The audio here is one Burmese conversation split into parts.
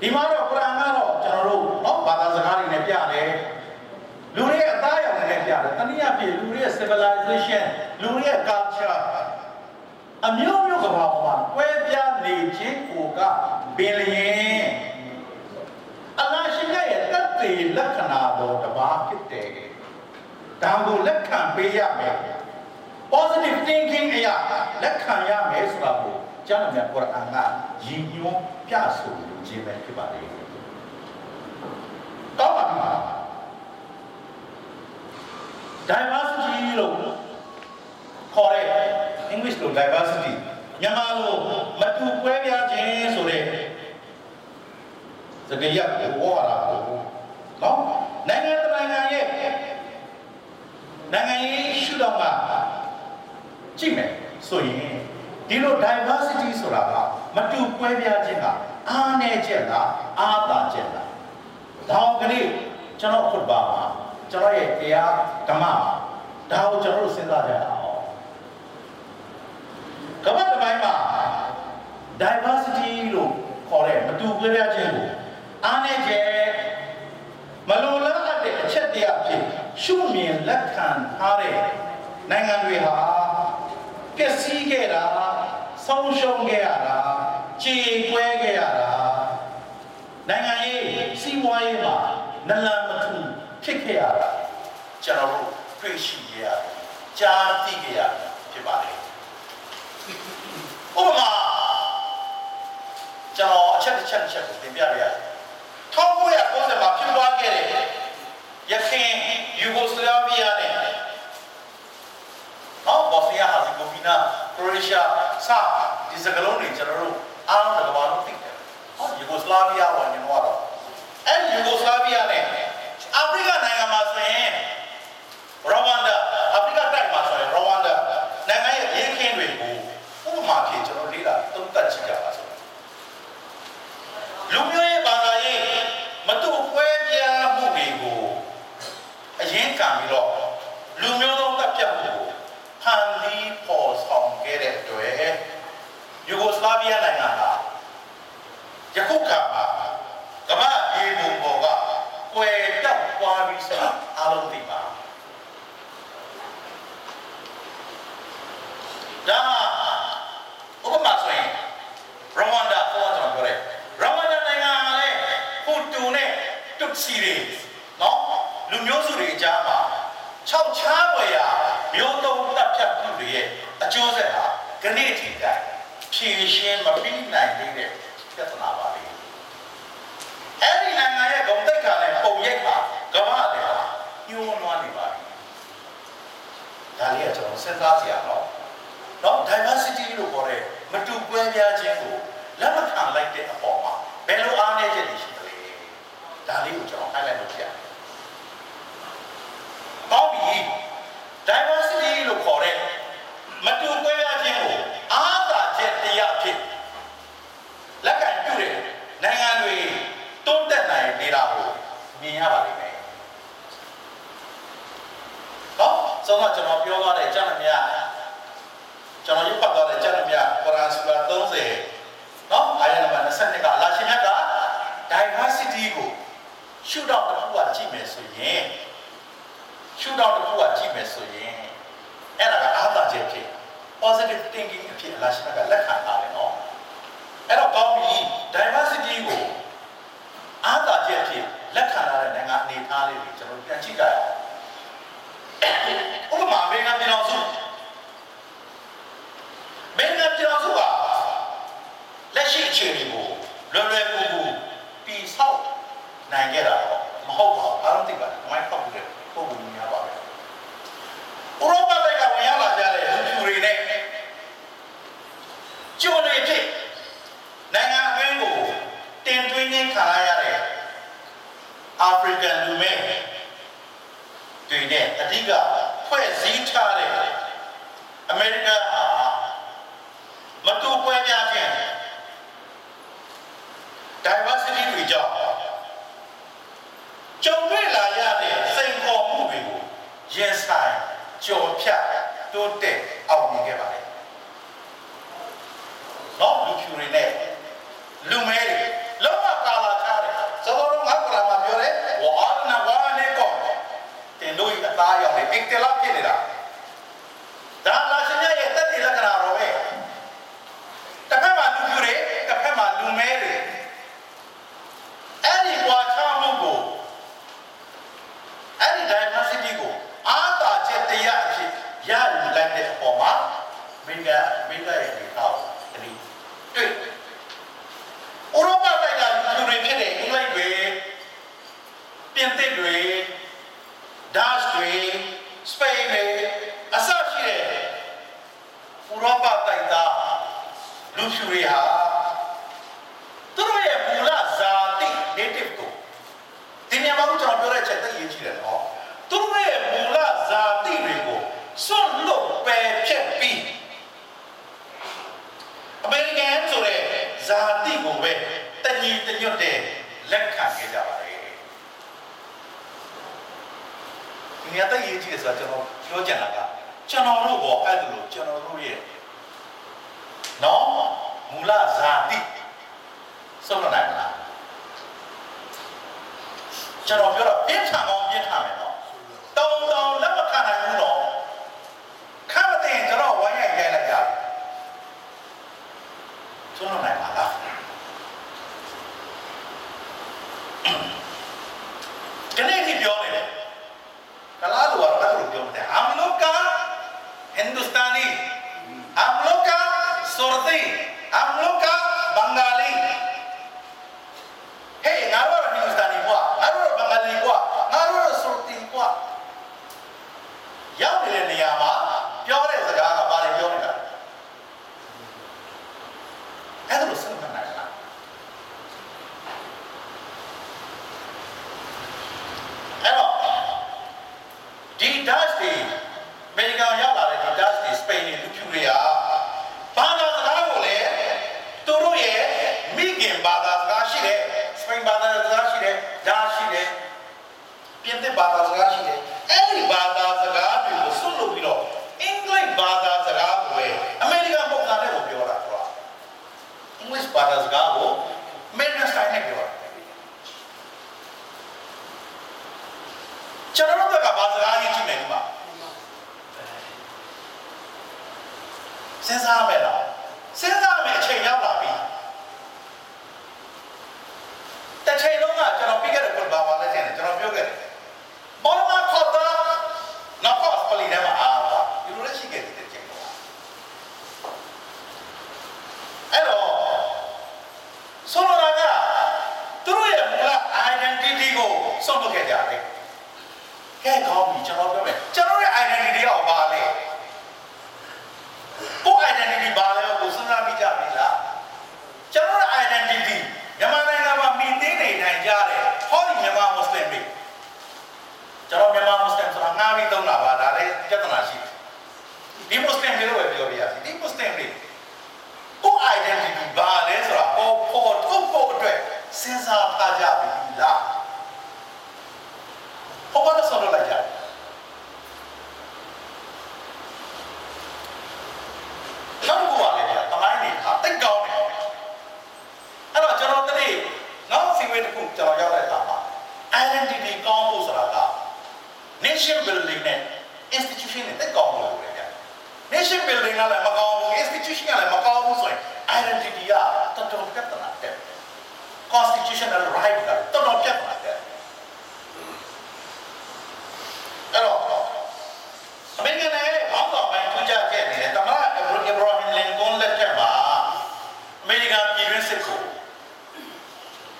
ဒီမှာတော့ကုရ်အာန်ကတော့ကျွန်တော်တို့เนาะဘာသာစကားတွေနဲ့ပြတယ်လူတွေရဲ့အသားအရောင်တွေနဲ့ပြတယ်တနည်းအားဖြင့်လူတွေရဲ့ civilization လူတွေရဲ့ culture အမျိုးမျိုးကဘာမှာကွဲပြားနေခြင်းကိုကပင်လျင်အလ္လာဟ်ရှင်ရဲ့တတ်သိလက္ခဏာတော်တစ်ပါးဖြစ်တယ်ဒါကိုလက်ခံပေးရမယ် positive thinking အရာလက်ခံရမယ်ဆိုတာကို ကျမ်းစာများကုရ်အာန်ကရည်ညွှန်းပြဆိုခြင်းပဲဖြစ်ပါလေ။တောင်းပါမှာ diversity လို့ခေါ်တဲ့ English လို့ diversity မြန်မာလိုမတူကွဲပြားခြင်းဆိုတဲ့စကားရပ်ကိုဝေါ်လာတော့နော်နိုင်ငံတကာနိုင်ငံရဲ့နိုင်ငံရေးရှုထောင့်ကကြည့်မယ်ဆိုရင် ဒီလို diversity ဆိုတာကမတူကွဲပြားခြင်းကအားနည်းချက်လားအားသာချက်လားဒါကလေးကျွန်တော်ခုတ်ပါမှာကျွန်တော်ရဲ့တရားဓမ္မဒါကိုကျွန်တော်တို့စဉ်းစားကြရအောင်ကမ္ဘာတစ်ပိုင်းမှာ diversity လို့ခေါ်တဲ့မတူကွဲပြားခြင်းကိုအားနည်းချက်မလိုလားအပ်တဲ့အချက်တရားဖြစ်ရှုမြင်လက်ခံထားတဲ့နိုင်ငံတွေဟာပျက်စီးခဲ့တာ ဆုံးရှုံးခဲ့ရတာကြေကွဲခဲ့ရတာနိုင်ငံရေးစီးပွားရေးမှာနလန်မထူဖြစ်ခဲ့ရတာကျွန်တော်တို့တွေ့ရှိခဲ့ရတယ်ကြားသိခဲ့ရဖြစ်ပါတယ်ဥပမာကျွန်တော်အချက်တစ်ချက်တစ်ချက်ကိုသင်ပြရရတယ်1990မှာဖြစ်ပွားခဲ့တဲ့ရခိုင်ယူဂိုစလာဗီးယားနဲ့ နော်ဘော့စနီးယားဟာဇီဂိုဗီနာခရိုအေးရှားစဒီစကလုံးတွေကျွန်တော်တို့အားလုံးကဘာလို့သိတယ်ဟောယူဂိုစလာဗီးယားဝင်နေတော့အဲ့ယူဂိုစလာဗီးယားနဲ့အာဖရိကနိုင်ငံမှာဆိုရင်ရဝမ်ဒါအာဖရိကတိုက်မှာဆိုရင်ရဝမ်ဒါနိုင်ငံရဲ့ရင်းခင်းတွေကိုဥပမာဖြစ်ကျွန်တော်လေ့လာသုံးသပ်ကြည့်ကြပါစို့လူမျိုးရေးဘာသာရေးမတူကွဲပြားမှုတွေကိုအရင်ကံပြီးတော့လူမျိုးသုံးသတ်ပြတ်မှုကိုဖန်တီးပေါ်ဆောင်ခဲ့တဲ့အတွက်ယူဂို စလာဗီးယားနိုင်ငံဟာယခုကမှာကမ္ဘာမြေပုံပေါ်ကကွယ်ပြောက်သွားပြီးဆိုတာအားလုံးသိပါဒါဥပမာဆိုရင်ရဝမ်ဒါပေါ်ကျွန်တော်ပြောတယ်ရဝမ်ဒါနိုင်ငံကလည်းဟူတူနဲ့တွတ်စီတွေနော်လူမျိုးစုတွေအကြားမှာ၆ချားွယ်ရာမျိုးသုံးတပ်ဖြတ်မှုတွေရဲ့အကျိုးဆက်ဟာခဏထိကဖြေရှင်းမပြီးနိုင်သေးတဲ့ပြဿနာပါလေအဲ့ဒီနိုင်ငံရဲ့ဂုဏ်သိက္ခာနဲ့ပုံရိပ်ဟာကမ္ဘာတွေဟာညှိုးနွားနေပါပြီဒါလေးကကျွန်တော်စဉ်းစားကြရအောင်နော် diversity လို့ခေါ်တဲ့မတူကွဲပြားခြင်းကိုလက်မခံလိုက်တဲ့အပေါ်မှာဘယ်လိုအားနည်းချက်တွေရှိသလဲဒါလေးကိုကျွန်တော် highlight လုပ်ပြရအောင်ကောင်းပြီ diversity လို့ခေါ်တဲ့မတူကွဲပြားခြင်းကိုအားသာချက်တရားဖြစ်လက်ခံပြုတဲ့နိုင်ငံတွေတွန်းတက်နိုင်နေတာကိုမြင်ရပါလိမ့်မယ်။ဟောဆုံးတော့ကျွန်တော်ပြောသွားတဲ့ကျမ်းမြတ်ကျွန်တော်ရုပ်ဖတ်သွားတဲ့ကျမ်းမြတ်ကုရ်အာန်စူရာ30နော်အာယနံပါတ်22ကအလာရှင်မြတ်က diversity ကိုရှုထောင့်တစ်ခုကကြည့်မယ်ဆိုရင်ရှုထောင့်တစ်ခုကကြည့်မယ်ဆိုရင်အဲ့ဒါကအားသာချက်ဖြစ် positive thinking အဖြစ်အလာရှင်မြတ်ကလက်ခံထားတယ်နော်အဲ့တော့ကောင်းပြီ diversity ကိုအားသာချက်ဖြစ်လက်ခံထားတဲ့နိုင်ငံအနေအထားလေးတွေကျွန်တော်ပြန်ကြည့်ကြရအောင်ဥပမာအမေရိကန်ပြည်တော်စုအမေရိကန်ပြည်တော်စုကလက်ရှိအခြေအနေကိုလွယ်လွယ်ကူကူတိဆောက်နိုင်ခဲ့တာတော့မဟုတ်ပါဘူးအားလုံးသိပါတယ်မိုင်းပေါက်တဲ့ပုံပုံများပါပဲဥရောပဘက်ကဝင်ရောက်လာကြတဲ့လူဖြူတွေနဲ့ကျိုးတွေဖြစ်နိုင်ငံအတွင်းကိုတင်သွင်းခြင်းခံရတဲ့အာဖရိကန်လူမဲတွေ နဲ့အဓိကဖွဲ့စည်းထားတဲ့အမေရိကန်ဟာမတူကွဲပြားခြင်း diversity တွေကြောင့်ကြုံတွေ့လာရတဲ့စိန်ခေါ်မှုတွေကိုရင်ဆိုင်ကြော်ဖြတ်တိုးတက်အောင်မြင်ခဲ့ပါတယ်။နော်လူဖြူတွေနဲ့လူမဲ Big Telat?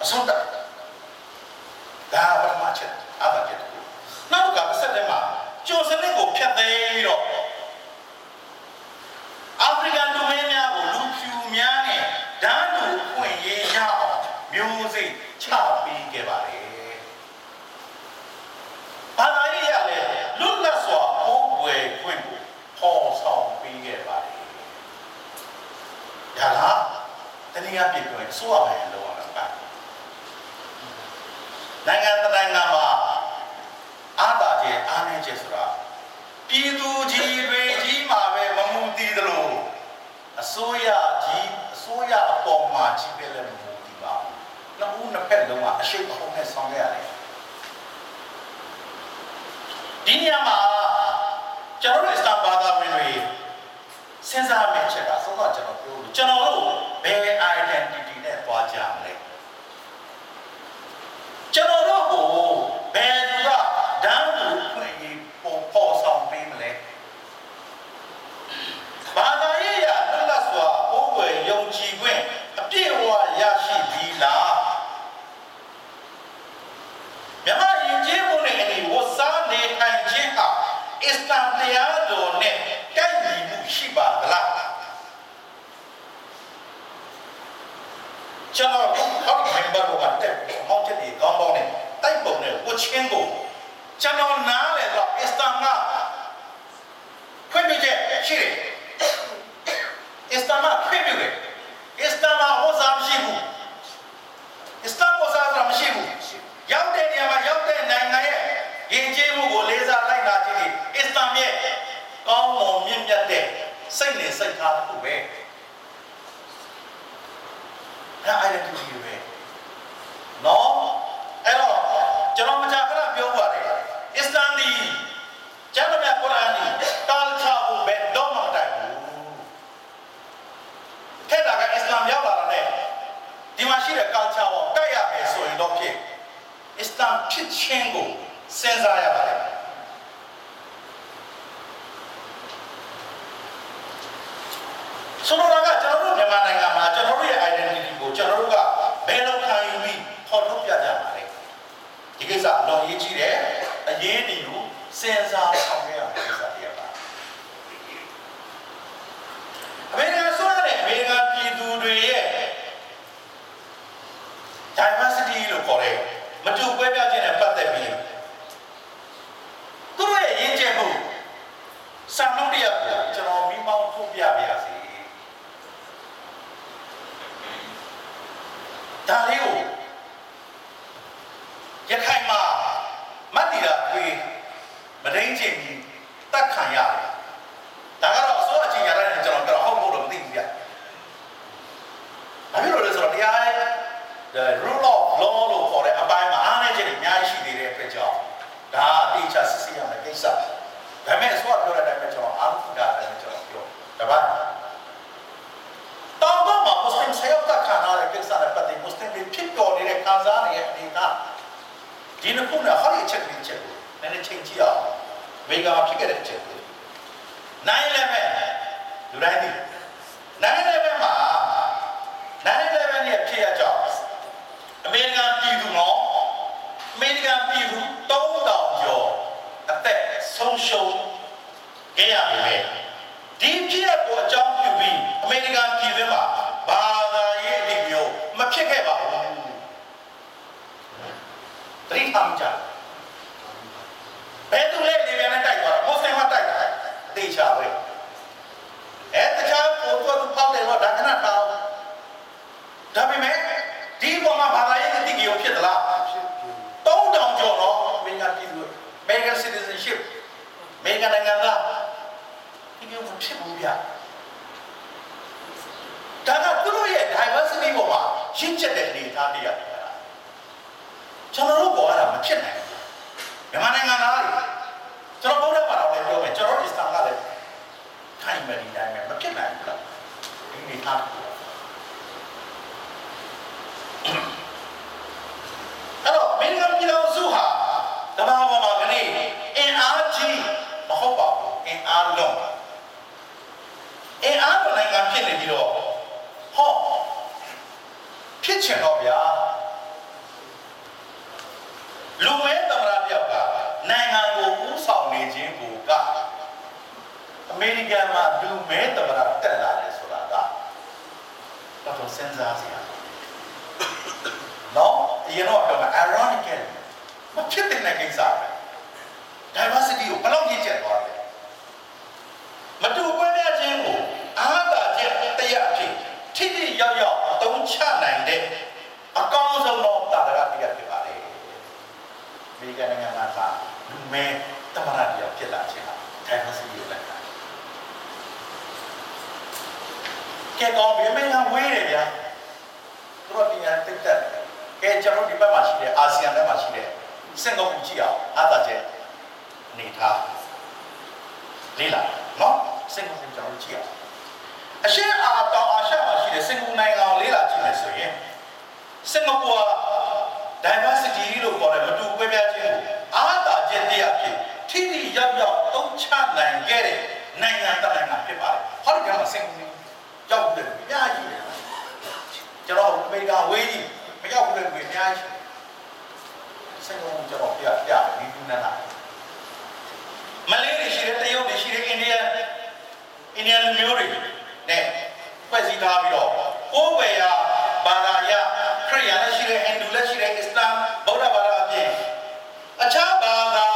အဆုံးတတ်ဒါပထမချက်အဘာချက်နောက်ကမဆက်တဲ့မှာကျော်စနစ်ကိုဖျက်သိမ်းတော့အာဖရိကန်လူမင်းများကိုလူဖြူများနဲ့ဓာတ်တူဖွင့်ရေးရအောင်မျိုးစိတ်ချပေးခဲ့ပါလေဘာသာရေးရလဲလူလက်စွာဘိုးဘွယ်ခွင့်ကိုပေါ်ဆောင်ပေးခဲ့ပါလေဒါလားတနည်းအားဖြင့်ပြောရင်ဆိုရမယ် မှာကြီးပဲလည်းမဟုတ်ဒီပါနှစ်ဦးနှစ်ဖက်လုံးကအရှိတ်အဟုန်နဲ့ဆောင်ခဲ့ရတယ်ဒီနေရာမှာကျွန်တော်တို့အစ္စလာမ်ဘာသာဝင်တွေစဉ်းစားမိချက်ကသုံးတော့ကျွန်တော်ပြောလို့ကျွန်တော်တို့ဘယ် identity နဲ့သွားကြမလဲ စ္စလာမ်တရားတော်နဲ့တိုက်ညီမှုရှိပါသလားကျွန်တော်ဟောဒီဘာလို့ကတက်ဟောတဲ့ဒီကောင်းကောင်းနဲ့တိုက်ပုံနဲ့ဝချင်းကိုကျွန်တော်နားလေတော့အစ္စလာမ်ကခွင့်ပြုချက်ရှိတယ်အစ္စလာမ်ကခွင့်ပြုတယ်အစ္စလာမ်ကဟောစာမရှိဘူးအစ္စလာမ်ဟောစာမရှိဘူးရောက်တဲ့နေရာမှာရောက်တဲ့နိုင်ငံရဲ့ ယဉ်ကျေးမှုကိုလေးစားလိုက်နာခြင်းဒီအစ္စလာမ်ရဲ့ကောင်းမွန်မြင့်မြတ်တဲ့စိတ်နဲ့စိတ်ထားတစ်ခုပဲအဲ identity ပဲနော်အဲ့တော့ကျွန်တော်မကြာခဏပြောပါတယ်အစ္စလာမ်ဒီကျမ်းမြတ်ကုရ်အာန်ဒီ culture ကိုဘယ်တော့မှမတိုက်ဘူးထဲတာကအစ္စလာမ်ရောက်လာတာနဲ့ဒီမှာရှိတဲ့ culture ကိုတိုက်ရမယ်ဆိုရင်တော့ဖြစ်အစ္စလာမ်ဖြစ်ခြင်းကို စဉ်းစားရပါတယ်ဆိုတော့ကကျွန်တော်တို့မြန်မာနိုင်ငံမှာကျွန်တော်တို့ရဲ့ identity ကိုကျွန်တော်တို့ကဘယ်လိုခံယူပြီးဖော်ထုတ်ပြကြပါလဲဒီကိစ္စအလွန်ရေးကြီးတယ်အရေးတည်ကိုစဉ်းစားဆောင်ရွက်ရမယ့်ကိစ္စတရားပါအမေရိကန်ဆိုရတဲ့အမေရိကန်ပြည်သူတွေရဲ့ diversity လို့ခေါ်တဲ့မတူကွဲပြားခြင်းနဲ့ပတ်သက်ပြီးသူတို့ရဲ့ရင်းကျက်မှုစံနှုန်းတရားကိုကျွန်တော်မိမောင်းထုတ်ပြပါရစေဒါလေးကိုရခိုင်မှာမတ်တီတာခွေးမဒိန်ချင်းပြီးတတ်ခံရတယ်ဒါကတော့အစိုးရချင်းရတဲ့ကျွန်တော်ကတော့ဟုတ်ဖို့တော့မသိဘူးဗျဘာဖြစ်လို့လဲဆိုတော့တရား the rule of law လို့ခေါ်တဲ့အပိုင်းမှာအားနည်းချက်တွေအများကြီးရှိသေးတဲ့အတွက်ကြောင့်ဒါအတိအကျစစ်ဆေးရမယ့်ကိစ္စဒါပေမဲ့ဆိုတော့ပြောရတဲ့အတိုင်းကျွန်တော်အားလုံးကလည်းကျွန်တော်ပြောတပတ်တောင်ပေါ်မှာမွတ်စလင်ဆရာကခံရတဲ့ကိစ္စနဲ့ပတ်သက်မွတ်စလင်တွေဖြစ်ပေါ်နေတဲ့ခံစားနေတဲ့အနေအထားဒီနှစ်ခုနဲ့ဟောဒီအချက်ကြီးချက်ကိုနည်းနည်းချိန်ကြည့်အောင်မေဂါဖြစ်ခဲ့တဲ့အချက်ကို9/11လူတိုင်းသိ9/11မှာ9/11ရဲ့ဖြစ်ရကြောင်းအမေရိကန်ပြည်သူနော်အမေရိကန်ပြည်သူ3000ကျော်အသက်ဆုံးရှုံးခဲ့ရပြီလေဒီဖြစ်ရကိုအကြောင်းပြုပြီးအမေရိကန်ပြည်သူမှာဘာသာရေးအတိမျိုးမဖြစ်ခဲ့ပါဘူး တတိထမ်းကြဘယ်သူလဲဒီပြန်နဲ့တိုက်သွားတာမွတ်စလင်မတိုက်တာအသေးချာပဲအဲတခြားပေါ်တော့ဖောက်တယ်တော့ဒါကနထားဒါပေမဲ့ဒီပေါ်မှာဘာသာရေးအတိမျိုးဖြစ်သလားတုံးတောင်ကျော်တော့အမေရိကန်ပြည်သူ American citizenship အမေရိကန်နိုင်ငံသားဒီမျိုးမဖြစ်ဘူးဗျဒါကသူတို့ရဲ့ diversity ပေါ်မှာရင့်ကျက်တဲ့အနေအထားတရားတွေ ကျွန်တော်တို့ပေါ်ရတာမဖြစ်နိုင်ဘူးမြန်မာနိုင်ငံသားတွေကျွန်တော်ဘုရားဘာသာလည်းပြောမယ်ကျွန်တော်အစ္စလာမ်ကလည်းထိုင်မယ်ဒီတိုင်းပဲမဖြစ်နိုင်ဘူးလားဒီအနေအထားအဲ့တော့အမေရိကန်ပြည်တော်စုဟာတဘာဝမှာကနေ့အင်အားကြီးမဟုတ်ပါဘူးအင်အားလုံးအင်အားလုံးနိုင်ငံဖြစ်နေပြီးတော့ဟောဖြစ်ချင်တော့ဗျာ လူမဲသမရပြောက်ကနိုင်ငံကိုဥဆောင်နေခြင်းကိုကအမေရိကန်မှာလူမဲသမရတက်လာတယ်ဆိုတာကတော့တော့စဉ်းစားစရာနော်အရင်တော့ပြောမှာ ironical မဖြစ်တဲ့ကိစ္စပဲ diversity ကိုဘယ်လောက်ရည်ချက်သွားလဲမတူကွဲပြားခြင်းကိုအားသာချက်တရားအဖြစ်ထိထိရောက်ရောက်အသုံးချနိုင်တဲ့အကောင်းဆုံးသောတာရကတရားဖြစ်ပါလေအမေရိကန်နိုင်ငံကလူ မဲတမရတရားဖြစ်လာခြင်းဟာ diversity ကိုလိုက်တာကဲတော့ဘယ်မှာဝေးတယ်ဗျာသူတို့ပြန်တက်တက်ကဲကျွန်တော်ဒီဘက်မှာရှိတဲ့အာဆီယံဘက်မှာရှိတဲ့စင်ကာပူကြည့်အောင်အားသာချက်နေထားလေးလာနော်စင်ကာပူကျွန်တော်ကြည့်အောင်အရှေ့အာတောင်အာရှမှာရှိတဲ့စင်ကာပူနိုင်ငံကိုလေးလာကြည့်မယ်ဆိုရင်စင်ကာပူက diversity လို့ခေါ်တဲ့မတူကွဲပြားခြင်းကိုအားသာ ခြင်းတရားဖြစ်ထိထိရောက်ရောက်သုံးချနိုင်ခဲ့တဲ့နိုင်ငံတကာဖြစ်ပါတယ်ဟောဒီကမှာစင်ကုန်ရောက်တယ်အများကြီးကျွန်တော်အမေရိကန်ဝေးကြီးမရောက်ဘူးလေအများကြီးစင်ကုန်ကျွန်တော်ပြပြဒီကူနနာမလေးတွေရှိတယ်တရုတ်တွေရှိတယ်အိန္ဒိယအိန္ဒိယလူမျိုးတွေနဲ့ဖွဲ့စည်းထားပြီးတော့ကိုယ်ဝယ်ရဘာသာရခရစ်ယာန်လည်းရှိတယ်ဟိန္ဒူလည်းရှိတယ်အစ္စလာမ်ဗုဒ္ဓဘာသာ Chaba.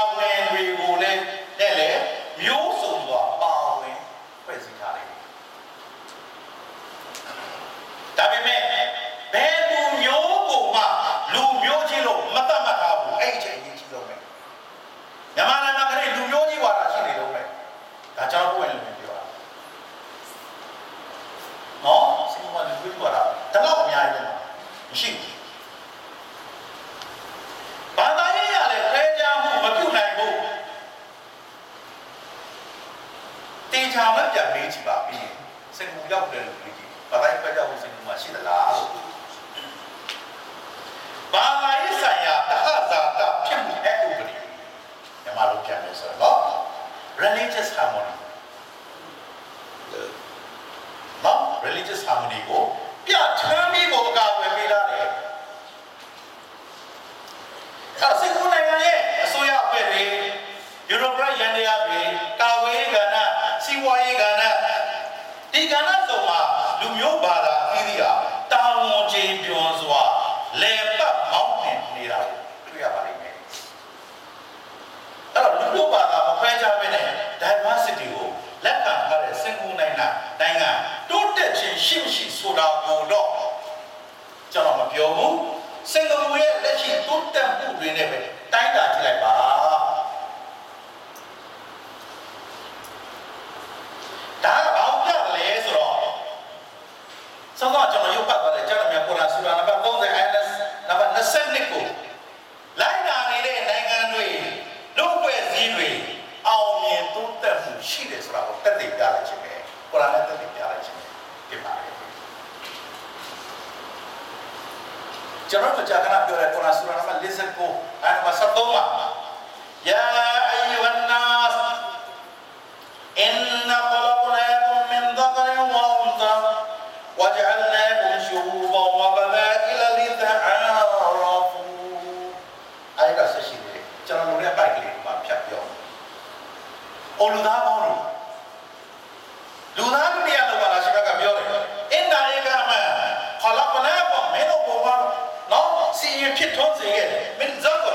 မရှိမရှိဆိုတာကိုတော့ကျွန်တော်မပြောဘူးစင်ကာပူရဲ့လက်ရှိတိုးတက်မှုတွေနဲ့ပဲတိုင်းတာကြည့်လိုက်ပါ jaron ko jaka na biore ko nasura na mal lezen ko ya ayyuhan nas inna min dhakarin wa untha wa ja'alnakum shuhuban wa qabail li ta'arafu ai ga se shi de ya pai ki ma phyat pyo o oh, lu? Da ဖြစ်ထွန်းစေခဲ့မင်းဇောက်က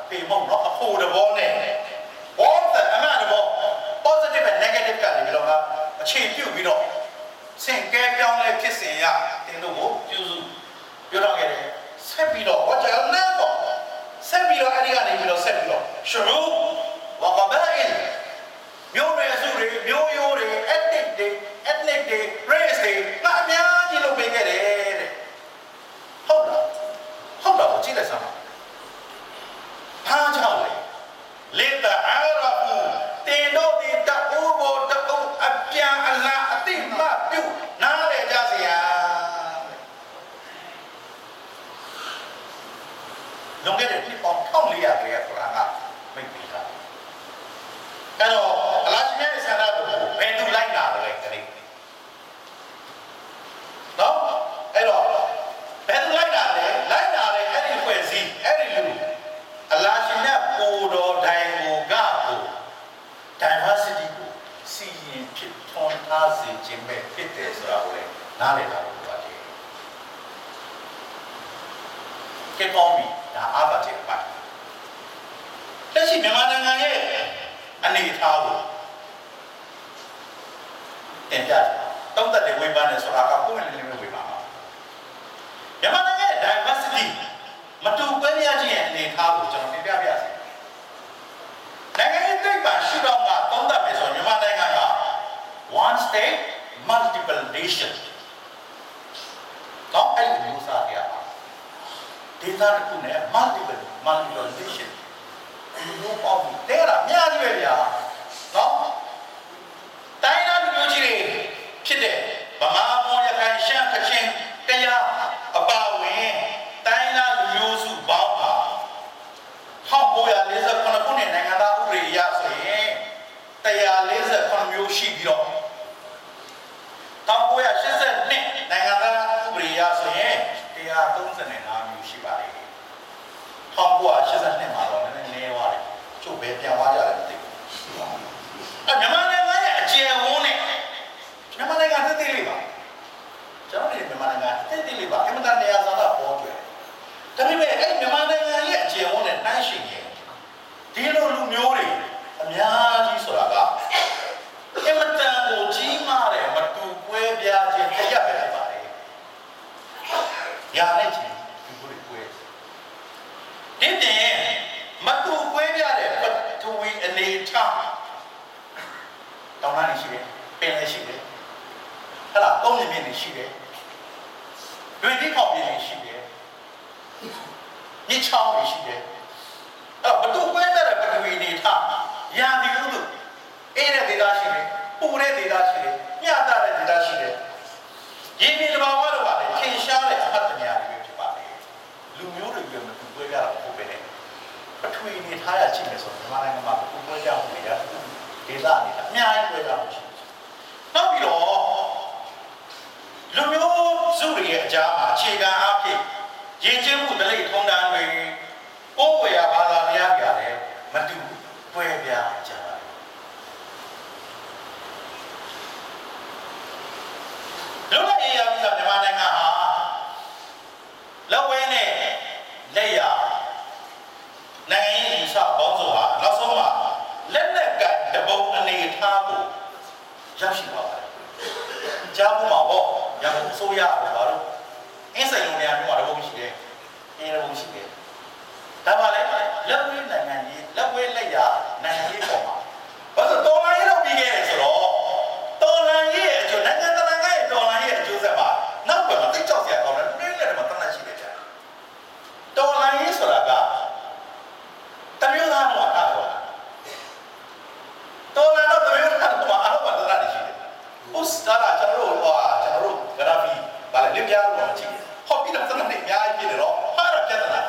အဖေမဟုတ်တော့အဖိုးတဘောနဲ့ဘောတဲ့အမတဘော positive နဲ့ negative ကနေပြီးတော့အခြေပြုပြီးတော့စင်ကဲပြောင်းလဲဖြစ်စဉ်ရတင်တို့ကိုပြုစုပြောတော့ခဲ့တယ်ဆက်ပြီးတော့ what you never ဆက်ပြီးတော့အဲ့ဒီကနေပြီးတော့ဆက်ပြီးတော့ shuru wa qabail မြို့နယ်စုတွေမြို့ a multiple nation တော့အဲ့ဒီမျိုးစားရပါဒေသတစ်ခုနဲ့ multiple multiple nation ဒီလိုပေါ့တဲ့ရအများကြီးပဲဗျာနော်တိုင်းသားမျိုးကြီးတွေဖြစ်တဲ့ ဟဲ့လားကုန်းမြင့်မြင့်နေရှိတယ်တွင်တိခေါက်ပြင်းနေရှိတယ်ညချောင်းနေရှိတယ်အဲ့ဘတူကွဲတဲ့ပထဝီအနေထားရာဒီလိုတို့အေးတဲ့ဒေသရှိတယ်ပူတဲ့ဒေသရှိတယ်ညတာတဲ့ဒေသရှိတယ်ရင်းမြစ်တဘာဝတော့ပါလေထင်ရှားတဲ့အဖတ်တရားတွေဖြစ်ပါလေလူမျိုးတွေပြောမတူကွဲပြားတာပုံပဲနဲ့ပထဝီအနေထားရချိမယ်ဆိုတော့မြန်မာနိုင်ငံမှာပူကွဲပြားမှုတွေရဒေသအနေထားအများကြီးကွဲပြားမှုရှိတယ်နောက်ပြီးတော့ လူမျိုးစုတွေရဲ့အကြားမှာအခြေခံအဖြစ်ရင်းချင်းမှုဒလိထုံးတမ်းတွေကိုယ်ဝေယဘာသာတရားပြတယ်မတူကွဲပြားကြတယ်လွတ်လပ်ရေးရပြီးတော့မြန်မာနိုင်ငံဟာလက်ဝဲနဲ့လက်ရနိုင်ငံရေးယူဆပေါင်းစုံဟာနောက်ဆုံးမှာလက်နက်ကင်တပုံအနေထားကိုရောက်ရှိသွားပါတယ်။ကြားဖို့မှာပေါ့ ရန်ကုန်ဆိုရတော့ဘာလို့အင်းစိန်လုံးများမျိုးမှာတပုံရှိတယ်။အင်းတပုံရှိတယ်။ဒါပါလေလက်ဝဲနိုင်ငံရေးလက်ဝဲလက်ရနိုင်ငံရေးပေါ်မှာဘာလို့တော်လိုင်းရေးတော့ပြီးခဲ့တယ်ဆိုတော့တော်လိုင်းရေးအကျိုးနိုင်ငံတကာရဲ့တော်လိုင်းရေးအကျိုးဆက်ပါနောက်ကွယ်မှာတိတ်ကြောက်စရာကောင်းတယ်နည်းနည်းတော့တတ်မှတ်ရှိတယ်ကြာတော်လိုင်းရေးဆိုတာကတမျိုးသားတော့အခါတော့တော်လိုင်းတော့တမျိုးသားတော့အားလုံးကတတ်တယ်ရှိတယ်ဥစတာလာကျွန်တော်တို့ဟောကျွန်တော်တို့ဂရာဖီဗာလေလင်းပြားတော့ကြည့်ဟောပြီးတော့တတ်တယ်အများကြီးပြည်တယ်တော့ဟာရပြတ်တာ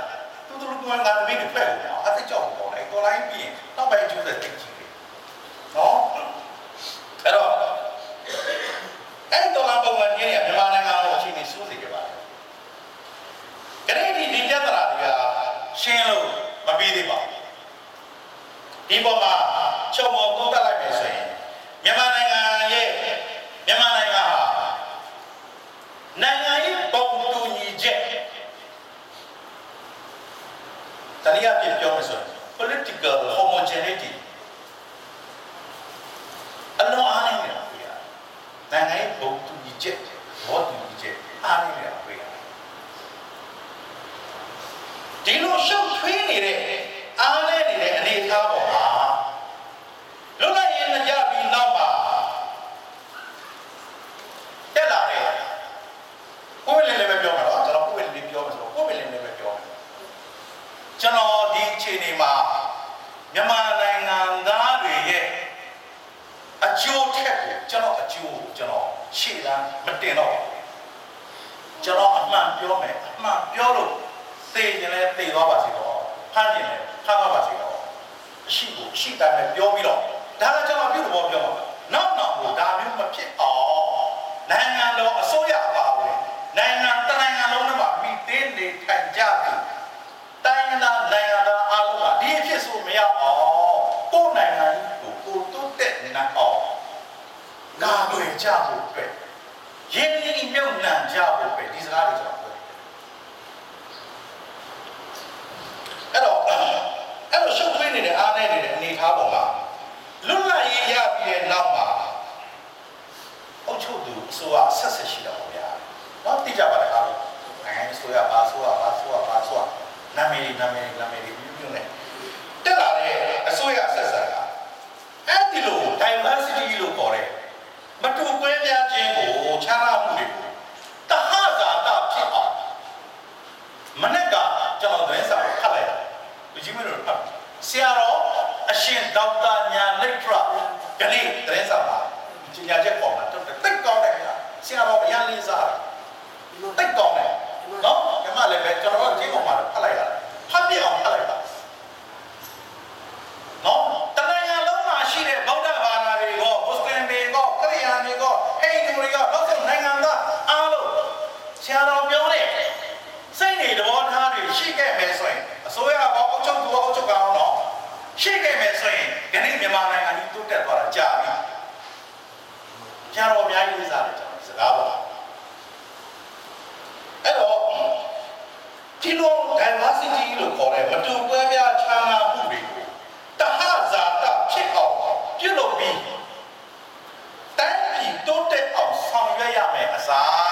တူတူကငါတမီးတွေဖက်လို့အသိကြောက်တော့တယ်တော်လိုင်းပြီးရင်နောက်ပိုင်းအကျိုးဆက်သိကြည့်တယ်နော်အဲ့တော့အဲ့ဒီတော်လာပုံမှန်ကြီးကမြန်မာနိုင်ငံကိုအချိန်ကြီးစိုးစေခဲ့ပါတယ်။ကြိဒီဒီပြဿနာတွေကရှင်းလို့မပြီးသေးပါဘူး။ဒီပေါ်မှာချုပ်မောသုံးသပ်လိုက်မယ်ဆိုရင်မြန်မာနိုင်ငံရဲ့မြန်မာနိုင်ငံဟာနိုင်ငံရေးပုံတူညီချက်တနည်းအားဖြင့်ပြောမယ်ဆိုရင် political homogeneity အလုံးအားနေတယ်တွေ့ရတယ်။နိုင်ငံရေးဘုံတူညီချက်ဘောတူညီချက်အားနေတယ်တွေ့ရတယ်။ဒီလိုရှုပ်ထွေးနေတဲ့အားနေနေတဲ့အနေအထားပေါ်မှာလွတ်လပ်ရေးနဲ့ကြပြီးနောက်မှာတက်လာတယ်။ကိုယ်လည်းလည်းပဲပြောမှာတော့ကျွန်တော်ကိုယ်လည်းလည်းပြောမှာဆိုတော့ကိုယ်လည်းလည်းပဲပြောမှာ။ကျွန်တော်ဒီအခြေအနေမှာမြန်မာနိုင်ငံသားတွေရဲ့အ ကျိုးထက်ကိုကျွန်တော်အကျိုးကိုကျွန်တော်ရှေ့တန်းမတင်တော့ဘူးကျွန်တော်အမှန်ပြောမယ်အမှန်ပြောလို့သိရင်လည်းသိသွားပါစေတော့ဖမ်းရင်လည်းဖမ်းသွားပါစေတော့အရှိကိုအရှိတိုင်းပဲပြောပြီးတော့ဒါကကျွန်တော်ပြုတ်တော်ပြောမှာနောက်နောက်ကိုဒါမျိုးမဖြစ်အောင်နိုင်ငံတော်အစိုးရအပါအဝင်နိုင်ငံတနိုင်ငံလုံးမှာမိသေးနေထိုင်ကြပြီတိုင်းသားနိုင်ငံသားအားလုံးကဒီအဖြစ်ဆိုမရအောင်ကိုယ်နိုင်ငံကိုကိုတိုးတက်နိုင်အောင် ငါတွေကြဖို့အတွက်ရင်းနှီးမြုပ်နှံကြဖို့ပဲဒီစကားတွေကျွန်တော်ပြောတယ်အဲ့တော့အဲ့တော့ရှုပ်ထွေးနေတဲ့အားနဲ့နေတဲ့အနေအထားပေါ်မှာလွတ်လပ်ရေးရပြီးတဲ့နောက်မှာအုပ်ချုပ်သူအစိုးရဆက်ဆက်ရှိတော့ဗျာတော့သိကြပါလေအားလုံးနိုင်ငံအစိုးရပါအစိုးရပါအစိုးရပါအစိုးရနာမည်တွေနာမည်တွေနာမည်တွေပြုပြုနေတက်လာတဲ့အစိုးရဆက်ဆက်ကအဲ့ဒီလို diversity လို့ခေါ်တဲ့ မတူကွဲပြားခြင်းကိုခြားနာမှုတွေကိုတဟဇာတဖြစ်အောင်မနေ့ကကျွန်တော်သတင်းစာကိုဖတ်လိုက်တယ်လူကြီးမင်းတို့ဖတ်ဆရာတော်အရှင်ဒေါက်တာညာလက်ထရာကနေ့သတင်းစာမှာကြီးညာချက်ပေါ်မှာတော့တိတ်ကောင်းတယ်ဗျာဆရာတော်အရန်လေးစားတယ်တိတ်ကောင်းတယ်နော်ဒီမှာလည်းပဲကျွန်တော်တို့ဒီပေါ် さい。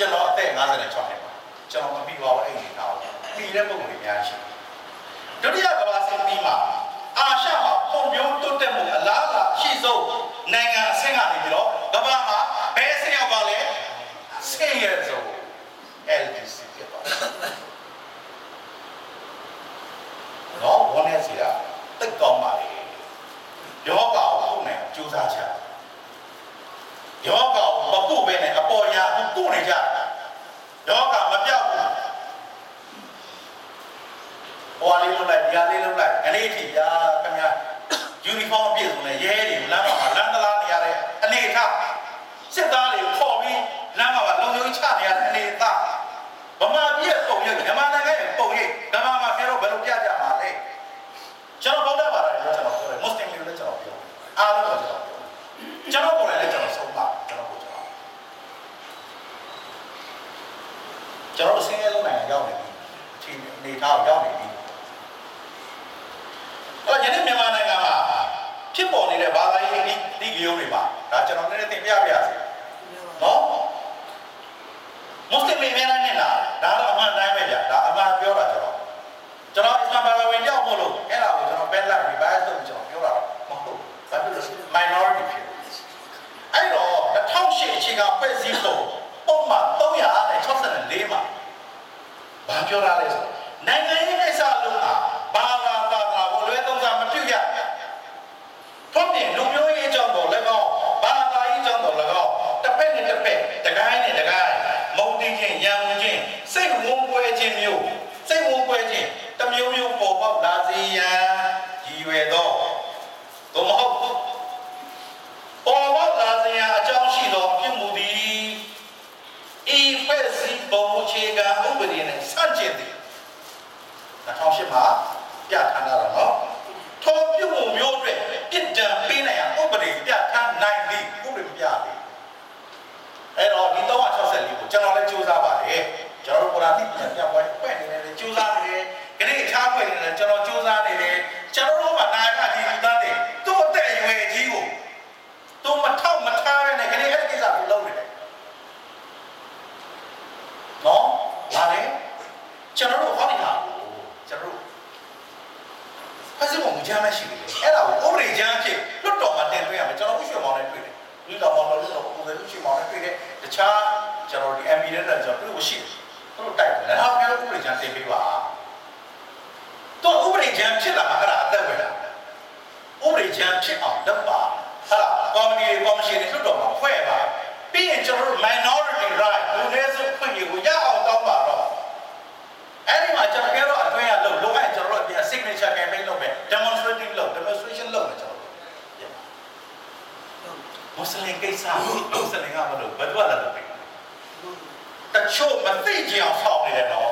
ကျွန်တော်အသက်56နှစ်ပါကျွန်တော်မပြီးပါဘူးအဲ့ဒီတော့ပြီးတဲ့ပုံတွေအများကြီးဒုတိယကမ္ဘာစစ်ပြီးမှာအာရှမှာပုံပြိုးတိုးတက်မှုအလားအလာရှိဆုံးနိုင်ငံအဆင့်ကနေပြီးတော့ကမ္ဘာမှာဘယ်အဆင့်ရောက်ပါလဲဆင်းရဲဆုံး LDC ဖြစ်ပါတယ်တော့ဝန်ရစီတာတိတ်ကောင်းပါလေယောဂါကိုပုံနဲ့စူးစမ်းချက် ယောဂကိုမပုတ်ပဲနဲ့အပေါ်ရာကိုပုတ်နေကြယောဂမပြောက်ဘူးဟောလေးလုံးလိုက်ဒီဟာလေးလုံးလိုက်အနေထိရာခင်ဗျာယူနီဖောင်းအပြည့်စုံနဲ့ရဲတွေလမ်းမှာလမ်းတလားနေရတဲ့အနေထားစစ်သားတွေခေါ်ပြီးလမ်းမှာလုံခြုံချနေရတဲ့အနေထားဗမာပြည်ပုံရိပ်မြန်မာနိုင်ငံရဲ့ပုံရိပ်ဗမာမှာပြောတော့ဘယ်လိုပြကြပါလဲကျွန်တော် ကျွန်တော်အစင်းရဲဆုံးနိုင်ငံရောက်နေပြီဒီအနေထားကိုရောက်နေပြီအဲ့တော့ယနေ့မြန်မာနိုင်ငံမှာဖြစ်ပေါ်နေတဲ့ဘာသာရေးဒီဒီဂယုံတွေပါဒါကျွန်တော်နည်းနည်းသင်ပြပြရစီနော်မွတ်စလင်များနဲ့လားဒါတော့အမှန်တိုင်းပဲဗျာဒါအမှန်ပြော တင်ပေးပါတော့ဥပဒေကြမ်းဖြစ်လာမှာအဲ့ဒါအသက်ဝင်တာဥပဒေကြမ်းဖြစ်အောင်လုပ်ပါအဲ့ဒါကော်မတီကော်မရှင်တွေလွှတ်တော်မှာဖွဲ့ပါပြီးရင်ကျွန်တော်တို့ minority right လူနည်းစုခွင့်တွေကိုရအောင်တောင်းပါတော့အဲ့ဒီမှာကျွန်တော်ကတော့အတွင်းရလို့လိုအပ်ကျွန်တော်တို့ပြန် signature campaign လုပ်မယ် demonstrating လုပ် demonstration လုပ်မယ်ကျွန်တော်တို့မွတ်စလင်ကိစ္စမွတ်စလင်ကမလို့ဘယ်တော့လာလို့တချို့မသိကြအောင်ဖောက်နေတယ်တော့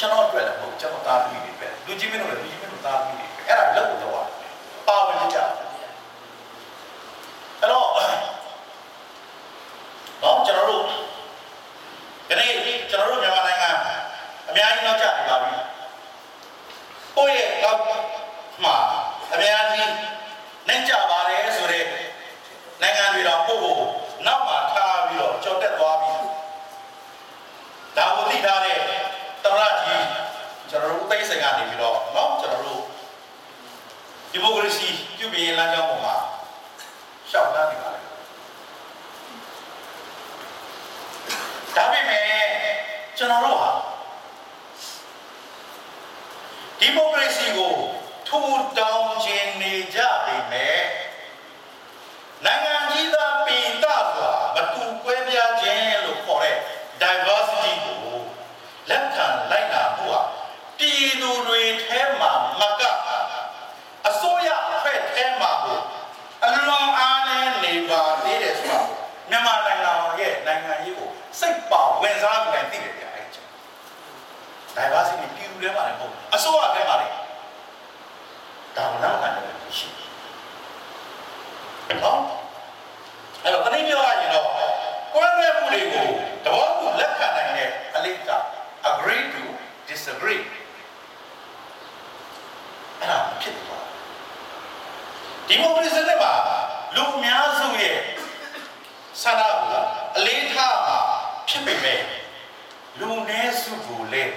ကျွန်တော်တွေ့တယ်မဟုတ်ကျွန်တော်သားပြီးပြီပဲလူကြီးမင်းတို့လည်းလူကြီးမင်းတို့သားပြီးပြီအဲ့ဒါလောက်တော့ ဒီမိုကရေစီပြုပြင်လမ်းကြောင်းပေါ်မှာရှောက်တန်းနေပါတယ်ဒါပေမဲ့ကျွန်တော်တို့ဟာဒီမိုကရေစီကိုထူထောင်ခြင်းနေကြပေမဲ့နိုင်ငံကြီးသားပင်တစွာမတူကွဲပြားခြင်းလို့ခေါ်တဲ့ diversity ကိုလက်ခံလိုက်နာမှုဟာပြည်သူတွေထဲမှာမကအစိုးရအဖွဲ့ထဲမှာကိုအလွန်အားနည်းနေပါသေးတယ်ဆိုတာမြန်မာနိုင်ငံရဲ့နိုင်ငံရေးကိုစိတ်ပါဝင်စားပြီးသိတယ်ဗျာအဲ့ဒီ diversity ပြည်သူတွေမှာလည်းမဟုတ်အစိုးရထဲမှာလည်းဒါမှနောက်ခံတယ်ရှိတယ်နော်အဲ့တော့တနည်းပြောရရင်တော့ကွဲလွဲမှုတွေကိုတဘောကူလက်ခံနိုင်တဲ့အလေးက agree to disagree အဲ့ဒါဖြစ်သွားဒီမိုကရေစီနဲ့မှာလူအများစုရဲ့ဆန္ဒကိုအလေးထားမှာဖြစ်ပေမဲ့လူနည်းစုကိုလည်း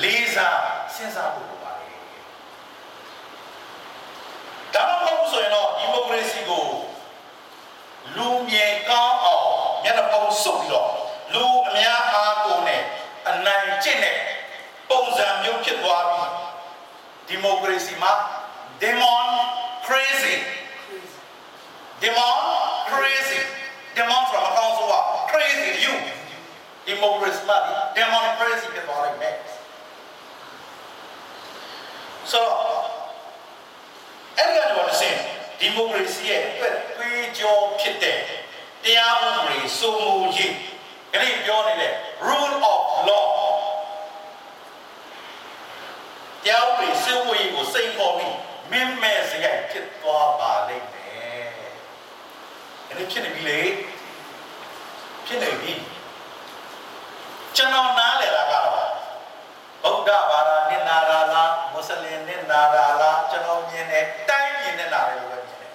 လေးစားစဉ်းစားဖို့လိုပါတယ်ဒါမှမဟုတ်ဆိုရင်တော့ဒီမိုကရေစီကိုလူမြင်ကောင်းအောင်မျက်နှာပုံစုပ်ပြီးတော့လူအများအားကိုနဲ့အနိုင်ကျင့်တဲ့ပုံစံမျိုးဖြစ်သွားပြီဒီမိုကရေစီမှာ demon crazy demon crazy demon ဆိုတာအကောင်းဆုံးက crazy you democracy မှာ demon crazy ဖြစ်သွားလိုက်မယ် ဆိုတော့အဲ့ဒီကတော့တစ်ဆင့်ဒီမိုကရေစီရဲ့အတွက်တွေးကြောဖြစ်တဲ့တရားဥပဒေစိုးမိုးရေးခရီးပြောနေတဲ့ rule of law တရားဥပဒေစိုးမိုးရေးကိုစိန်ခေါ်ပြီးမင်းမဲ့စရိုက်ဖြစ်သွားပါလိမ့်မယ်အဲ့ဒီဖြစ်နေပြီလေဖြစ်နေပြီကျွန်တော်နားလည်တာကတော့ဗုဒ္ဓဘာသာ နင်နာရာလားမွတ်စလင်နင်နာရာလားကျွန်တော်မြင်တယ်တိုင်းမြင်နေတာလည်းပဲမြင်တယ်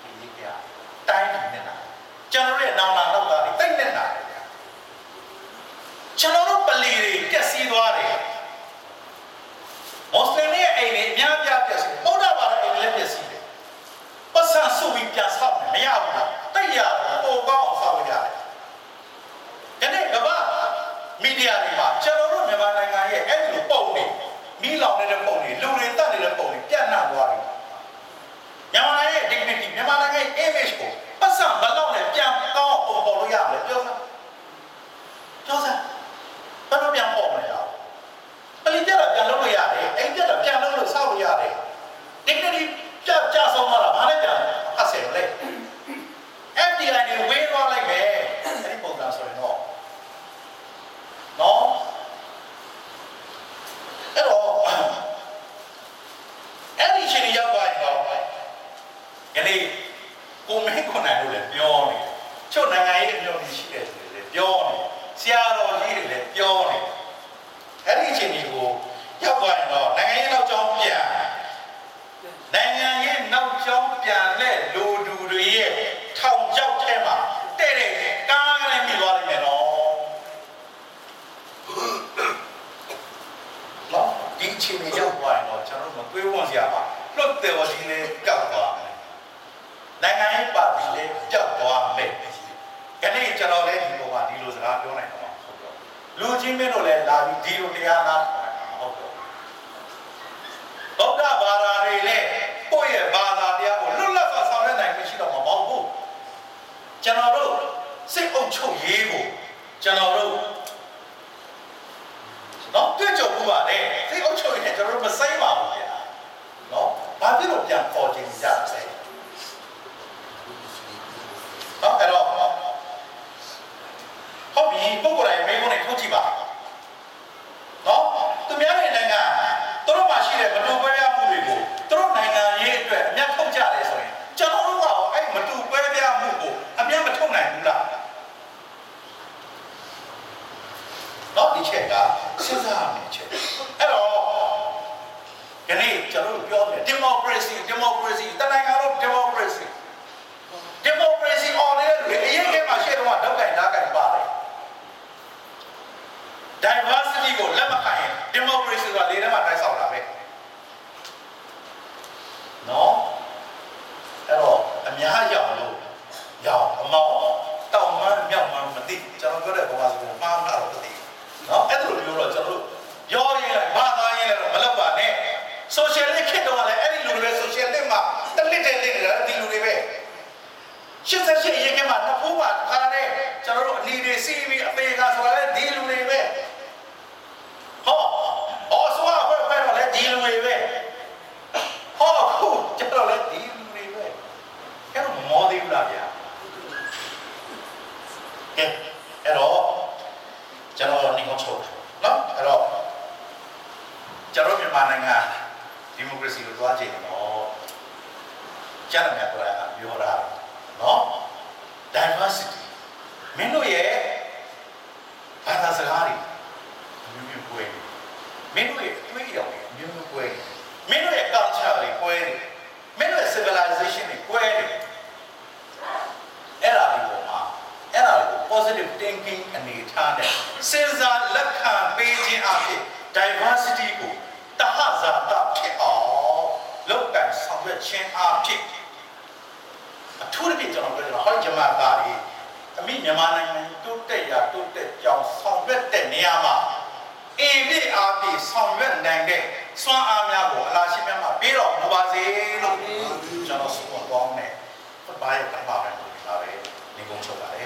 ဒီလေးပြတိုင်းမြင်နေတာကျွန်တော်ရဲ့နောင်လာတော့တာတွေတိတ်နေတာလေဗျာကျွန်တော်တို့ပလီတွေပျက်စီးသွားတယ်မွတ်စလင်ရဲ့အိမ်တွေအများပြပျက်စီးဗုဒ္ဓဘာသာအိမ်တွေလည်းပျက်စီးတယ်ပတ်စံစုပြီးပြန်ဆောက်မရဘူးလားတိတ်ရတယ်ပိုကောင်းအောင်ဆောက်ရတယ်ဒီနေ့ကမ္ဘာမီဒီယာတွေမှာကျွန်တော်တို့မြန်မာနိုင်ငံရဲ့အဲ့ဒီလိုပုံတွေ မိလောင်နေတဲ့ပုံတွေလူတွေတတ်နေတဲ့ပုံတွေပြန့်နှံ့သွားတယ်မြန်မာနိုင်ငံရဲ့ dignity မြန်မာနိုင်ငံရဲ့ image ကိုပတ်စံဘလောက်နဲ့ပြန်ကောင်းအောင်ပေါ်လို့ရမလဲပြောစမ်းပြောစမ်းဘယ်လိုပြန်ပေါ်မလဲရောပလီပြတ်တာပြန်လုပ်လို့ရတယ်အိမ်ပြတ်တာပြန်လုပ်လို့ဆောက်လို့ရတယ် dignity ပြတ်ကြဆုံးသွားတာဘာလဲပြန်အဆင်လဲ FDI တွေဝေးသွားလိုက်မယ်အဲ့ဒီပုံစံဆိုရင်တော့နော်အဲ့တော့အဲ့ဒီချင်းရောက်သွားရင်တော့ယနေ့ကိုမင်းခွန်နိုင်လို့လည်းပြောနေတယ် ချို့နိုင်ငံရေးအမျိုးကြီးရှိတယ်ဆိုလည်းပြောနေဆရာတော်ကြီးတွေလည်းပြောနေအဲ့ဒီချင်းကိုရောက်သွားရင်တော့နိုင်ငံရေးနောက်ကျောင်းပြန်နိုင်ငံရေးနောက်ကျောင်းပြန်လက်လူတူတွေရဲ့ထောင်ချောက်ထဲမှာတဲ့တဲ့ကားနဲ့မြည်သွားနိုင်မယ်နော်နော်ဒီအချိန်ကြီးရောက်သွားရင်တော့ကျွန်တော်တို့မတွေးဝန်းစရာပါလွတ်တယ်ဝဒီလေးကြောက်သွားမယ်နိုင်ငံရေးပါတီလေးကြောက်သွားမယ် ခဏကျွန်တော်လည်းဒီလိုပါဒီလိုစကားပြောနိုင်တော့မဟုတ်တော့လူချင်းမင်းတို့လည်းလာပြီးဒီလိုတရားနာဗုဒ္ဓဘာသာတွေလည်းကိုယ့်ရဲ့ဘာသာတရားကိုလွတ်လပ်စွာဆောင်ရွက်နိုင်မှုရှိတော့မှာမဟုတ်ဘူးကျွန်တော်တို့စိတ်အုပ်ချုပ်ရေးကိုကျွန်တော်တို့နော်တွေ့ကြုံမှုပါလေစိတ်အုပ်ချုပ်ရေးနဲ့ကျွန်တော်တို့မဆိုင်ပါဘူးဗျာနော်ဘာဖြစ်လို့ပြန်ပေါ်ခြင်းကြလဲနော်အဲ့တော့ဟုတ် ပြီပုဂ္ဂိုလ်တိုင်းမိန်းမနဲ့ထုတ်ကြည့်ပါနော်သူများရဲ့နိုင်ငံသူတို့မှာရှိတဲ့မတူကွဲပြားမှုတွေကိုသူတို့နိုင်ငံရေးအတွက်အများထုတ်ကြတယ်ဆိုရင်ကျွန်တော်တို့ကရောအဲ့မတူကွဲပြားမှုကိုအများမထုတ်နိုင်ဘူးလားနော်ဒီချက်ကစဉ်းစားရမယ့်ချက်အဲ့တော့ယနေ့ကျွန်တော်တို့ပြောတယ် democracy democracy တနိုင်ငံလုံး democracy democracy အော်လေအရင်ကမှရှေ့တော့တော့ကင်ဓာတ်ကင်ပါတယ် diversity ကိုလက်မခံရင် democracy ဆိုတာလေထဲမှာတိုက်ဆောက်တာပဲနော်အဲ့တော့အ များရောက်လို့ရောက်အမောင်းတောင်မှမြောက်မှမသိကျွန်တော်ပြောတဲ့ဘောကဆိုမှားမှာတော့မသိနော်အဲ့ဒါလိုမျိုးတော့ကျွန်တော်တို့ရောရင်ဘာသာရင်လည်းမလုပ်ပါနဲ့ social လေးခေတ်တော့လည်းအဲ့ဒီလူတွေပဲ social လေးမှာတလစ်တဲ့လေးတွေဒီလူတွေပဲ88ရေခဲမှာနှစ်ဖိုးပါခါနဲ့ကျွန်တော်တို့အနီတွေစီးပြီးအပေကဆိုတာလည်းဒီလူတွေပဲဟောအော်ဆိုတော့ဘယ်ဘယ်တော့လဲဒီလူတွေပဲဟောခုကျွန်တော်လည်းဒီလူတွေပဲအဲ့တော့မောသေးဘူးလားဗျာကဲအဲ့တော့ကျွန်တော်နေကောချုပ်နော်အဲ့တော့ကျွန်တော်မြန်မာနိုင်ငံဒီ မိုကရေစီကိုသွားကြည့်တော့ကျန်တဲ့များပြောတာနော် diversity မင်းတို့ရဲ့ဘာသာစကားတွေမျိုးမျိုးပွဲမင်းတို့ရဲ့တွေးတော်တွေမျိုးမျိုးပွဲမင်းတို့ရဲ့ culture တွေပွဲမင်းတို့ရဲ့ civilization တွေပွဲတယ်အဲ့ဒါဒီပေါ်မှာအဲ့ဒါကို positive thinking အနေထားနဲ့စဉ်းစားလက်ခံပေးခြင်းအဖြစ် diversity ကိုတဟဇာတဖြစ်အောင် လောက်ကန်ဆောင်ရွက်ခြင်းအဖြစ်အထူးသဖြင့်ကျွန်တော်ပြောချင်တာဟောဒီဂျမာသားတွေအမိမြန်မာနိုင်ငံတိုးတက်ရာတိုးတက်ကြောင်းဆောင်ရွက်တဲ့နေရာမှာအေးပြအားဖြင့်ဆောင်ရွက်နိုင်တဲ့စွမ်းအားများကိုအလားရှိမြတ်မှာပေးတော်မူပါစေလို့ကျွန်တော်ဆုမကောင်းနဲ့ဘာရဲ့ကမ္ဘာပဲလို့ပြောတယ်နေကုန်ချုပ်ပါတယ်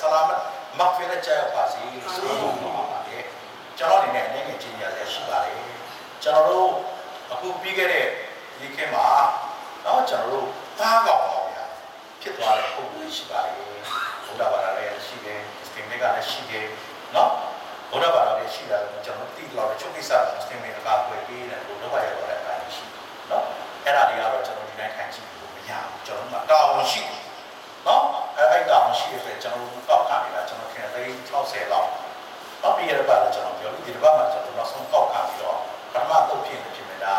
ဆလာမတ်မဂ်ဖီရတ်ကြောက်ပါစေလို့ဆုတောင်းပါပါတယ်ကျွန်တော်အနေနဲ့အနေငယ်ချင်းရရရှိပါတယ်ကျွန်တော်တို့အခုပြီးခဲ့တဲ့ဒီခေတ်မှာတော့ကျွန်တော်တို့သားကောင်ပါဗျာဖြစ်သွားတဲ့ပုံစံရှိပါတယ်ဘုရားဘာသာလည်းရှိတယ်စတင်တွေကလည်းရှိတယ်နော်ဘုရားဘာသာလည်းရှိတာတော့ကျွန်တော်တိလောက်တဲ့ချုပ်ကိစ္စကိုစတင်တွေအကာအကွယ်ပေးတယ်ဘုရားဘာသာရောလည်းအကာအကွယ်ရှိနော်အဲ့ဒါတွေကတော့ကျွန်တော်ဒီတိုင်းခံကြည့်လို့မရဘူးကျွန်တော်ကတောင်းရှိနော် အဲ့အဲ့တာဝန်ရှိတဲ့အတွက်ကျွန်တော်တို့တောက်ခံနေတာကျွန်တော်ခင်ဗျာ60လောက်။အပြည့်ရပါတော့ကျွန်တော်ပြောလို့ဒီတစ်ပတ်မှာကျွန်တော်နောက်ဆုံးကောက်ခါပြီးတော့ပထမတုတ်ဖြစ်နေဖြစ်နေတာ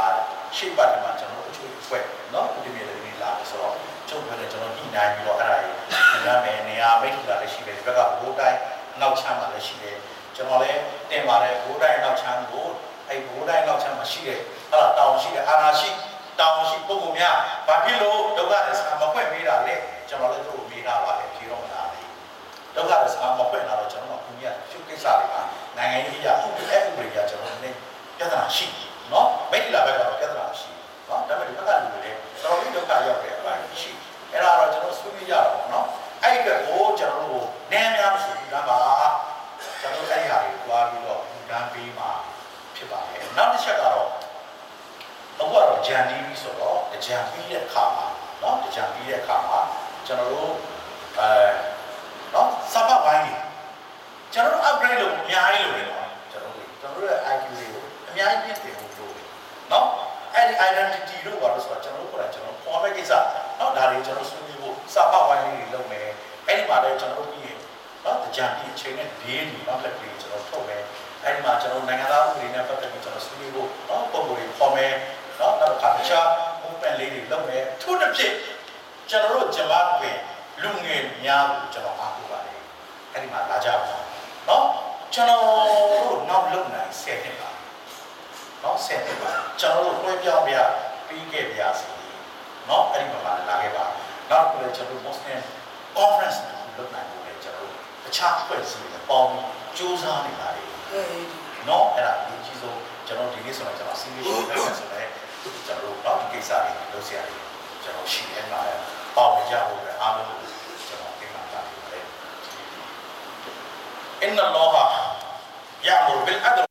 ရှေ့ပတ်မှာကျွန်တော်အချို့ဖွဲ့နော်ဒီမြေလေးလာဆိုတော့ချုပ်ဖက်နဲ့ကျွန်တော်ညှိနှိုင်းပြီးတော့အဲ့ဒါကြီးညမယ်နေရာမိတ်ကလည်းရှိတယ်ဒီဘက်ကဘိုးတိုင်းနောက်ချမ်းမှာလည်းရှိတယ်ကျွန်တော်လည်းတင်ပါတယ်ဘိုးတိုင်းနောက်ချမ်းကိုအဲ့ဘိုးတိုင်းနောက်ချမ်းမှာရှိတယ်အဲ့ဒါတောင်းရှိတယ်အာနာရှိတောင်းရှိပုံပုံများဘာဖြစ်လို့ဒုက္ခနဲ့ဆာမဖွင့်ပေးတာလဲ ကျွန်တော်လည်းသူ့ကိုမေးတာပါလေဖြေတော့မလားလေဒုက္ခတွေစကားမဖွင့်လာတော့ကျွန်တော်ကဘုရားရှုပ်ကိစ္စတွေပါနိုင်ငံရေးအရာဥပဒေဥပဒေကကျွန်တော်နည်းပြဿနာရှိနော်မိတ်လာဘက်ကတော့ပြဿနာရှိနော်ဒါပေမဲ့ဒီဘက်ကလူတွေလည်းတော်တော်လေးဒုက္ခရောက်တဲ့အပိုင်းရှိအဲ့ဒါတော့ကျွန်တော်ဆွေးနွေးရတော့ပေါ့နော်အဲ့ဒီကတော့ကျွန်တော်တို့နည်းများမရှိဘူးဒါပါကျွန်တော်အဲ့ဒီဟာတွေတွားပြီးတော့ဒီကံပေးမှာဖြစ်ပါတယ်နောက်တစ်ချက်ကတော့တော့ကတော့ဂျန်ဒီပြီးဆိုတော့ဂျန်ပြီးတဲ့အခါမှာနော်ဂျန်ပြီးတဲ့အခါမှာ ကျွန်တော်တို့အဲနော်စပတ်ဝိုင်းကြီးကျွန်တော်တို့ upgrade လုပ်အများကြီးလုပ်နေတော့ကျွန်တော်တို့ကျွန်တော်တို့ရဲ့ IQ တွေကိုအများကြီးပြင်တင်ဖို့လုပ်တယ်နော်အဲ့ဒီ identity တို့ဘာလို့ဆိုတော့ကျွန်တော်တို့ခေါ်တာကျွန်တော် format ကိစ္စနော်ဒါတွေကျွန်တော်ဆွေးနွေးဖို့စပတ်ဝိုင်းလေးတွေလုပ်မယ်အဲ့ဒီမှာလည်းကျွန်တော်တို့ပြီးရင်နော်ကြံပြီးအချိန်နဲ့ဒီဒီနော်လက်ပြီးကျွန်တော်ထုတ်မယ်အဲ့ဒီမှာကျွန်တော်နိုင်ငံသားဥပဒေနဲ့ပတ်သက်ပြီးကျွန်တော်ဆွေးနွေးဖို့နော်ပုံပေါ်တွေခေါ်မယ်နော်နောက်တစ်ခါတခြား movement လေးတွေလုပ်မယ်ထို့တစ်ဖြစ် ကျွန်တော်တို့ဂျမတ်ပင်လူငယ်များကိုကျွန်တော်အားကိုးပါတယ်အဲ့ဒီမှာလာကြပါနော်ကျွန်တော်တို့နောက်လုပ်နိုင်ဆယ်နှစ်ပါနော်ဆယ်နှစ်ပါကျွန်တော်တို့တွဲပြောင်းပြပြီးခဲ့ပြစီနော်အဲ့ဒီမှာလာခဲ့ပါနောက်တစ်ခုလည်းကျွန်တော်တို့ Muslim conference လုပ်နိုင်ဖို့လည်းကျွန်တော်တို့တခြားအဖွဲ့အစည်းတွေပေါင်းစူးစမ်းနေပါတယ်နော်အဲ့ဒါအရေးကြီးဆုံးကျွန်တော်ဒီနေ့ဆိုတော့ကျွန်တော် single show လုပ်ရဆိုတော့ကျွန်တော်တို့တော့ဒီကိစ္စတွေလုပ်ဆရာတွေကျွန်တော်ရှိနေမှာပေါဝင်ကြဖို့ပဲအားလုံးကိုကျွန်တော် آمنوا الله يأمر بالعدل